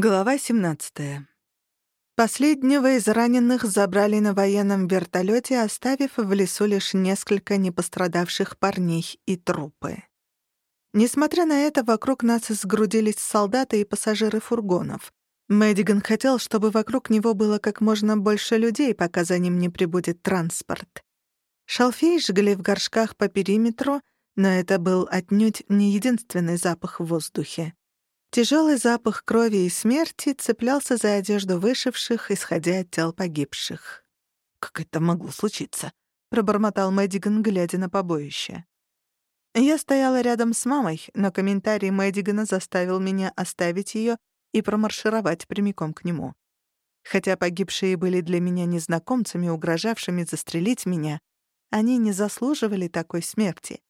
Глава 17. Последнего из раненых забрали на военном вертолете, оставив в лесу лишь несколько непострадавших парней и трупы. Несмотря на это, вокруг нас сгрудились солдаты и пассажиры фургонов. Мэддиган хотел, чтобы вокруг него было как можно больше людей, пока за ним не прибудет транспорт. Шалфей жгли в горшках по периметру, но это был отнюдь не единственный запах в воздухе. Тяжелый запах крови и смерти цеплялся за одежду вышивших, исходя от тел погибших. «Как это могло случиться?» — пробормотал Мэддиган, глядя на побоище. Я стояла рядом с мамой, но комментарий Мэддигана заставил меня оставить ее и промаршировать прямиком к нему. Хотя погибшие были для меня незнакомцами, угрожавшими застрелить меня, они не заслуживали такой смерти.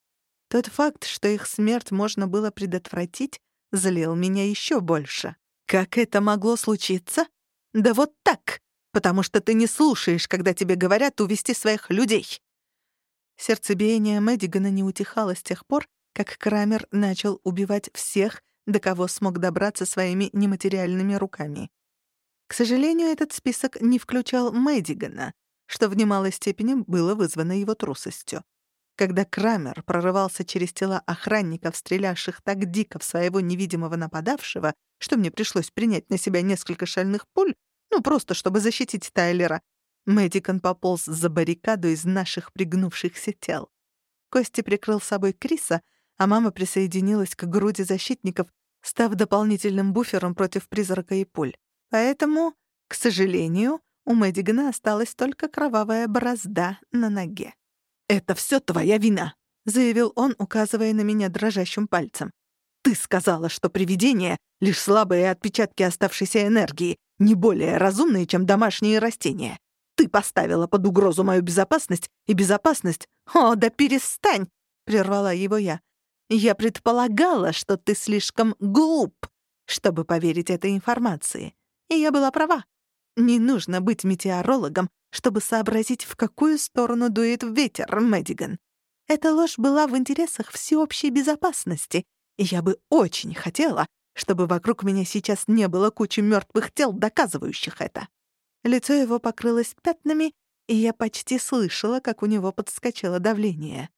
Тот факт, что их смерть можно было предотвратить, злил меня еще больше. Как это могло случиться? Да вот так, потому что ты не слушаешь, когда тебе говорят увести своих людей. Сердцебиение Мэддигана не утихало с тех пор, как Крамер начал убивать всех, до кого смог добраться своими нематериальными руками. К сожалению, этот список не включал Мэддигана, что в немалой степени было вызвано его трусостью. Когда Крамер прорывался через тела охранников, стрелявших так дико в своего невидимого нападавшего, что мне пришлось принять на себя несколько шальных пуль, ну, просто чтобы защитить Тайлера, Мэддикон пополз за баррикаду из наших пригнувшихся тел. Кости прикрыл собой Криса, а мама присоединилась к груди защитников, став дополнительным буфером против призрака и пуль. Поэтому, к сожалению, у Мэддигана осталась только кровавая борозда на ноге. «Это все твоя вина», — заявил он, указывая на меня дрожащим пальцем. «Ты сказала, что привидения — лишь слабые отпечатки оставшейся энергии, не более разумные, чем домашние растения. Ты поставила под угрозу мою безопасность и безопасность... О, да перестань!» — прервала его я. «Я предполагала, что ты слишком глуп, чтобы поверить этой информации. И я была права. Не нужно быть метеорологом, чтобы сообразить, в какую сторону дует ветер, Мэддиган. Эта ложь была в интересах всеобщей безопасности, и я бы очень хотела, чтобы вокруг меня сейчас не было кучи мертвых тел, доказывающих это. Лицо его покрылось пятнами, и я почти слышала, как у него подскочило давление.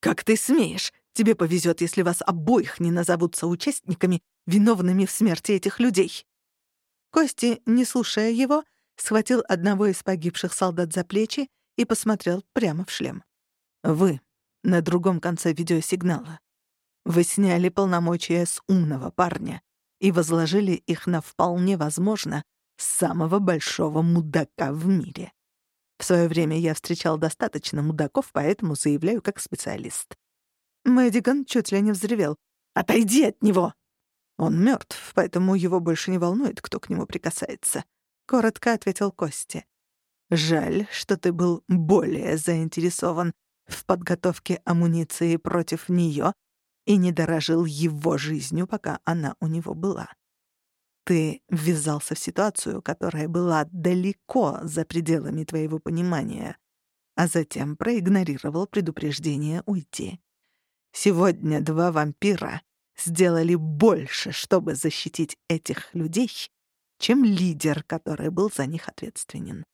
«Как ты смеешь? Тебе повезет, если вас обоих не назовут соучастниками, виновными в смерти этих людей». Кости, не слушая его, схватил одного из погибших солдат за плечи и посмотрел прямо в шлем. «Вы на другом конце видеосигнала. Вы сняли полномочия с умного парня и возложили их на вполне возможно самого большого мудака в мире. В свое время я встречал достаточно мудаков, поэтому заявляю как специалист». Мэддиган чуть ли не взревел. «Отойди от него!» Он мертв, поэтому его больше не волнует, кто к нему прикасается. — коротко ответил Кости. «Жаль, что ты был более заинтересован в подготовке амуниции против неё и не дорожил его жизнью, пока она у него была. Ты ввязался в ситуацию, которая была далеко за пределами твоего понимания, а затем проигнорировал предупреждение уйти. Сегодня два вампира сделали больше, чтобы защитить этих людей, чем лидер, который был за них ответственен.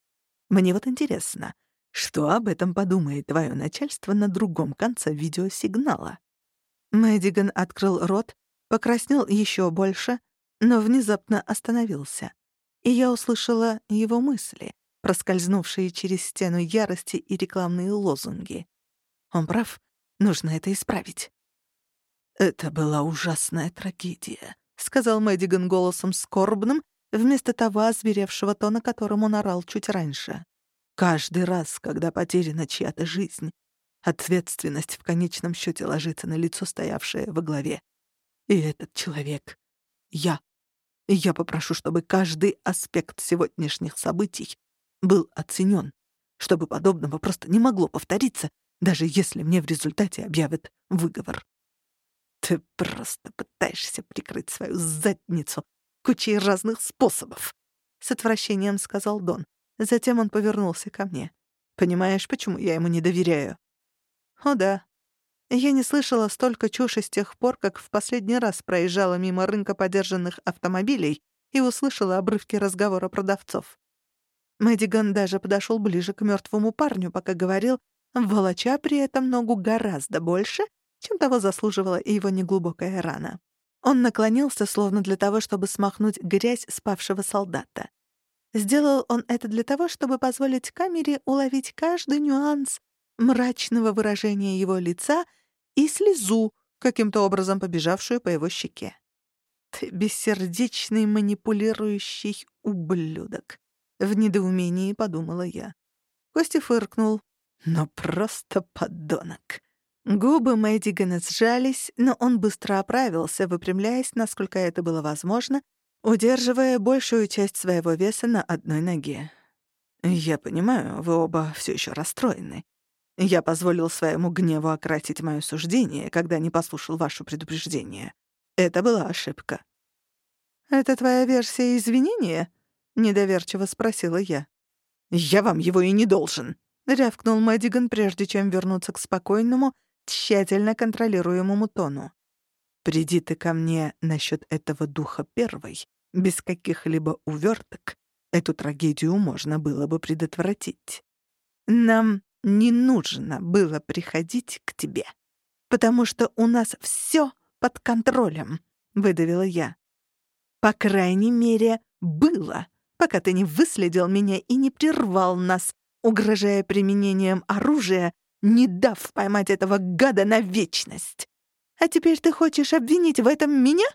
Мне вот интересно, что об этом подумает твое начальство на другом конце видеосигнала? Мэддиган открыл рот, покраснел еще больше, но внезапно остановился. И я услышала его мысли, проскользнувшие через стену ярости и рекламные лозунги. Он прав, нужно это исправить. «Это была ужасная трагедия», — сказал Мэддиган голосом скорбным вместо того озверевшего тона, которым он орал чуть раньше. Каждый раз, когда потеряна чья-то жизнь, ответственность в конечном счете ложится на лицо, стоявшее во главе. И этот человек — я. И я попрошу, чтобы каждый аспект сегодняшних событий был оценен, чтобы подобного просто не могло повториться, даже если мне в результате объявят выговор. Ты просто пытаешься прикрыть свою задницу кучей разных способов», — с отвращением сказал Дон. Затем он повернулся ко мне. «Понимаешь, почему я ему не доверяю?» «О да. Я не слышала столько чуши с тех пор, как в последний раз проезжала мимо рынка подержанных автомобилей и услышала обрывки разговора продавцов. Мэддиган даже подошел ближе к мертвому парню, пока говорил, волоча при этом ногу гораздо больше, чем того заслуживала его неглубокая рана. Он наклонился, словно для того, чтобы смахнуть грязь спавшего солдата. Сделал он это для того, чтобы позволить камере уловить каждый нюанс мрачного выражения его лица и слезу, каким-то образом побежавшую по его щеке. «Ты бессердечный манипулирующий ублюдок», — в недоумении подумала я. Костя фыркнул. «Но просто подонок». Губы Мэддигана сжались, но он быстро оправился, выпрямляясь, насколько это было возможно, удерживая большую часть своего веса на одной ноге. «Я понимаю, вы оба все еще расстроены. Я позволил своему гневу ократить мое суждение, когда не послушал ваше предупреждение. Это была ошибка». «Это твоя версия извинения?» — недоверчиво спросила я. «Я вам его и не должен», — рявкнул Мэддиган, прежде чем вернуться к спокойному, тщательно контролируемому тону. «Приди ты ко мне насчет этого духа первой, без каких-либо уверток, эту трагедию можно было бы предотвратить. Нам не нужно было приходить к тебе, потому что у нас все под контролем», — выдавила я. «По крайней мере, было, пока ты не выследил меня и не прервал нас, угрожая применением оружия, не дав поймать этого гада на вечность. А теперь ты хочешь обвинить в этом меня?»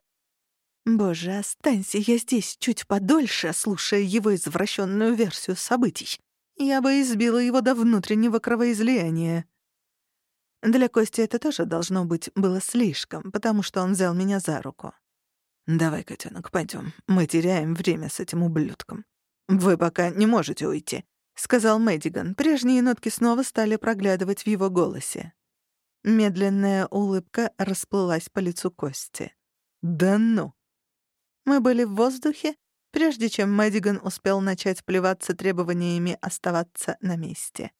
Боже, останься я здесь чуть подольше, слушая его извращенную версию событий. Я бы избила его до внутреннего кровоизлияния. Для Кости это тоже, должно быть, было слишком, потому что он взял меня за руку. «Давай, котенок, пойдем. Мы теряем время с этим ублюдком. Вы пока не можете уйти», — сказал Мэддиган. Прежние нотки снова стали проглядывать в его голосе. Медленная улыбка расплылась по лицу Кости. «Да ну!» Мы были в воздухе, прежде чем Мэддиган успел начать плеваться требованиями оставаться на месте.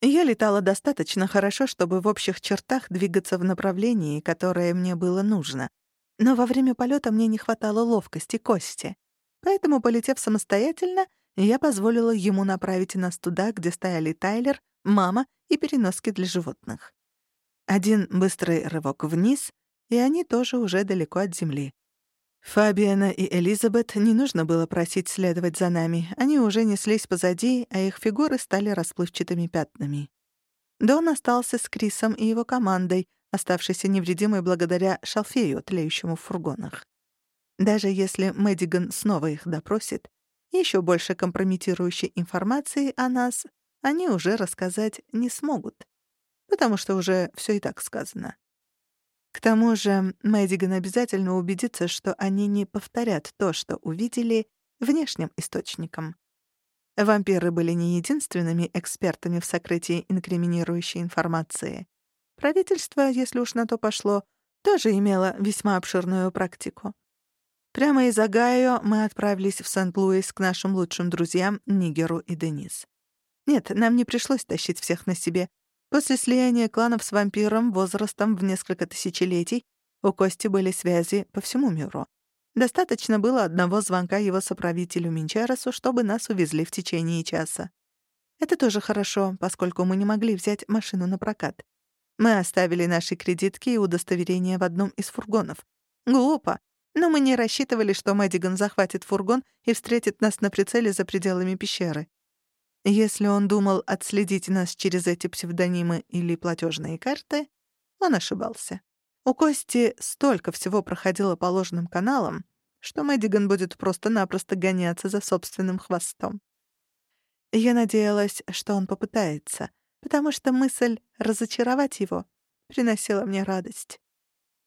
Я летала достаточно хорошо, чтобы в общих чертах двигаться в направлении, которое мне было нужно. Но во время полета мне не хватало ловкости кости. Поэтому, полетев самостоятельно, я позволила ему направить нас туда, где стояли Тайлер, мама и переноски для животных. Один быстрый рывок вниз, и они тоже уже далеко от земли. Фабиана и Элизабет не нужно было просить следовать за нами. Они уже неслись позади, а их фигуры стали расплывчатыми пятнами. Дон остался с Крисом и его командой, оставшейся невредимой благодаря шалфею, тлеющему в фургонах. Даже если Мэддиган снова их допросит, еще больше компрометирующей информации о нас они уже рассказать не смогут, потому что уже все и так сказано. К тому же Мэддиган обязательно убедится, что они не повторят то, что увидели, внешним источником. Вампиры были не единственными экспертами в сокрытии инкриминирующей информации. Правительство, если уж на то пошло, тоже имело весьма обширную практику. Прямо из Огайо мы отправились в Сент-Луис к нашим лучшим друзьям Нигеру и Денис. Нет, нам не пришлось тащить всех на себе. После слияния кланов с вампиром возрастом в несколько тысячелетий у Кости были связи по всему миру. Достаточно было одного звонка его соправителю Минчаресу, чтобы нас увезли в течение часа. Это тоже хорошо, поскольку мы не могли взять машину на прокат. Мы оставили наши кредитки и удостоверения в одном из фургонов. Глупо, но мы не рассчитывали, что Мэддиган захватит фургон и встретит нас на прицеле за пределами пещеры. Если он думал отследить нас через эти псевдонимы или платежные карты, он ошибался. У Кости столько всего проходило по ложным каналам, что Мэддиган будет просто-напросто гоняться за собственным хвостом. Я надеялась, что он попытается, потому что мысль разочаровать его приносила мне радость.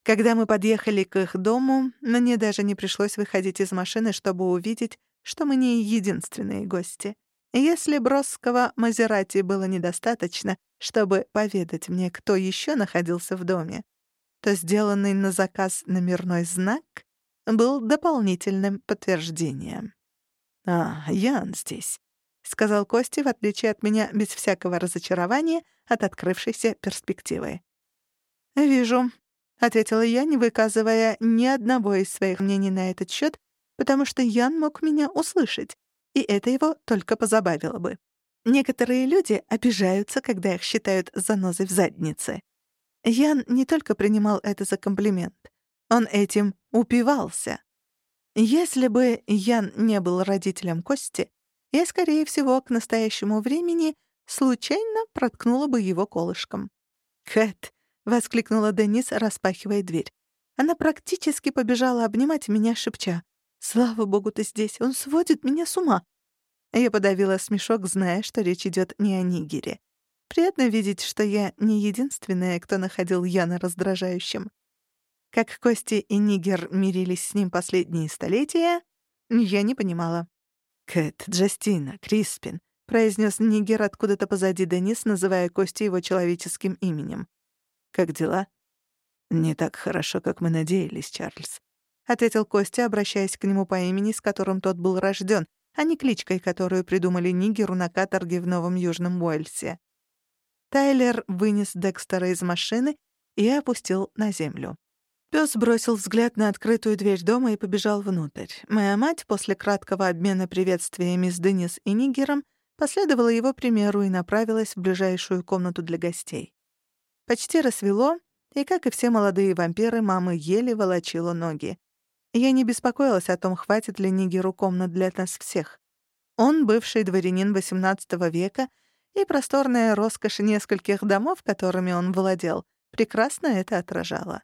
Когда мы подъехали к их дому, мне даже не пришлось выходить из машины, чтобы увидеть, что мы не единственные гости. Если Бросского Мазерати было недостаточно, чтобы поведать мне, кто еще находился в доме, то сделанный на заказ номерной знак был дополнительным подтверждением. «А, Ян здесь», — сказал Костя, в отличие от меня, без всякого разочарования от открывшейся перспективы. «Вижу», — ответила я, не выказывая ни одного из своих мнений на этот счет, потому что Ян мог меня услышать, и это его только позабавило бы. Некоторые люди обижаются, когда их считают занозой в заднице. Ян не только принимал это за комплимент, он этим упивался. Если бы Ян не был родителем Кости, я, скорее всего, к настоящему времени случайно проткнула бы его колышком. «Кэт!» — воскликнула Денис, распахивая дверь. Она практически побежала обнимать меня, шепча. «Слава богу, ты здесь! Он сводит меня с ума!» Я подавила смешок, зная, что речь идет не о Нигере. Приятно видеть, что я не единственная, кто находил Яна раздражающим. Как Кости и Нигер мирились с ним последние столетия, я не понимала. «Кэт, Джастина, Криспин», — произнес Нигер откуда-то позади Денис, называя Кости его человеческим именем. «Как дела?» «Не так хорошо, как мы надеялись, Чарльз», — ответил Костя, обращаясь к нему по имени, с которым тот был рожден, а не кличкой, которую придумали Нигеру на каторге в Новом Южном Уэльсе. Тайлер вынес Декстера из машины и опустил на землю. Пёс бросил взгляд на открытую дверь дома и побежал внутрь. Моя мать после краткого обмена приветствиями с Денис и Нигером последовала его примеру и направилась в ближайшую комнату для гостей. Почти рассвело, и, как и все молодые вампиры, мама еле волочила ноги. Я не беспокоилась о том, хватит ли Нигеру комнат для нас всех. Он бывший дворянин XVIII века — и просторная роскошь нескольких домов, которыми он владел, прекрасно это отражала.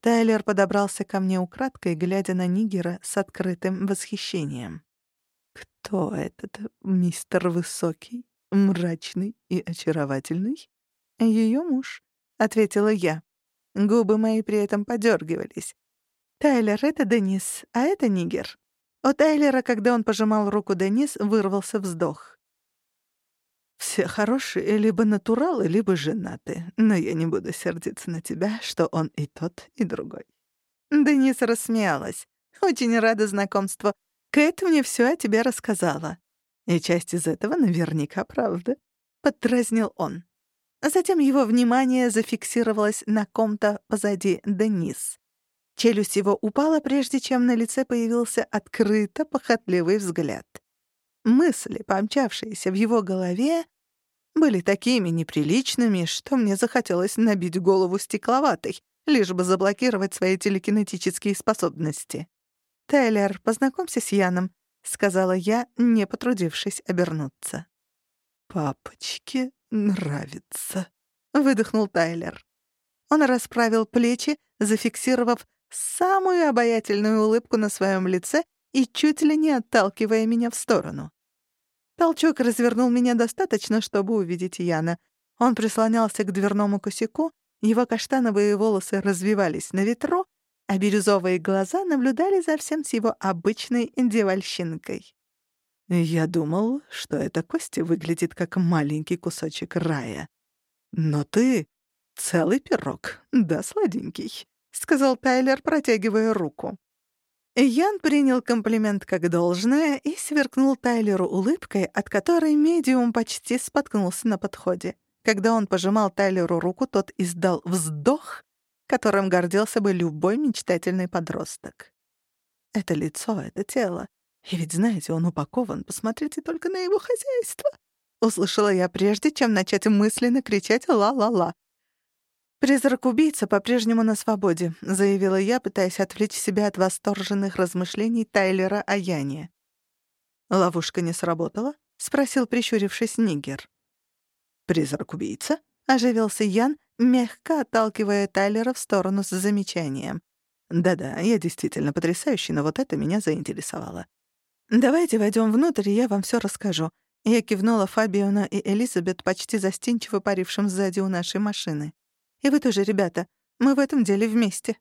Тайлер подобрался ко мне украдкой, глядя на Нигера с открытым восхищением. «Кто этот мистер Высокий, мрачный и очаровательный?» «Ее муж», — ответила я. Губы мои при этом подергивались. «Тайлер, это Денис, а это Нигер». У Тайлера, когда он пожимал руку Денис, вырвался вздох. Все хорошие либо натуралы, либо женаты, но я не буду сердиться на тебя, что он и тот, и другой». Денис рассмеялась. «Очень рада знакомству. Кэт мне все о тебе рассказала. И часть из этого наверняка правда», — поддразнил он. Затем его внимание зафиксировалось на ком-то позади Денис. Челюсть его упала, прежде чем на лице появился открыто похотливый взгляд. Мысли, помчавшиеся в его голове, были такими неприличными, что мне захотелось набить голову стекловатой, лишь бы заблокировать свои телекинетические способности. «Тайлер, познакомься с Яном», — сказала я, не потрудившись обернуться. «Папочке нравится», — выдохнул Тайлер. Он расправил плечи, зафиксировав самую обаятельную улыбку на своем лице и чуть ли не отталкивая меня в сторону. Толчок развернул меня достаточно, чтобы увидеть Яна. Он прислонялся к дверному косяку, его каштановые волосы развивались на ветру, а бирюзовые глаза наблюдали за всем с его обычной девальщинкой. «Я думал, что эта Костя выглядит как маленький кусочек рая. Но ты — целый пирог, да, сладенький», — сказал Тайлер, протягивая руку. Ян принял комплимент как должное и сверкнул Тайлеру улыбкой, от которой медиум почти споткнулся на подходе. Когда он пожимал Тайлеру руку, тот издал вздох, которым гордился бы любой мечтательный подросток. Это лицо, это тело. И ведь, знаете, он упакован, посмотрите только на его хозяйство. Услышала я прежде, чем начать мысленно кричать «ла-ла-ла». «Призрак-убийца по-прежнему на свободе», — заявила я, пытаясь отвлечь себя от восторженных размышлений Тайлера о Яне. «Ловушка не сработала?» — спросил, прищурившись Нигер. «Призрак-убийца?» — оживился Ян, мягко отталкивая Тайлера в сторону с замечанием. «Да-да, я действительно потрясающий, но вот это меня заинтересовало. Давайте войдем внутрь, и я вам все расскажу». Я кивнула Фабиона и Элизабет, почти застенчиво парившим сзади у нашей машины. И вы тоже, ребята. Мы в этом деле вместе».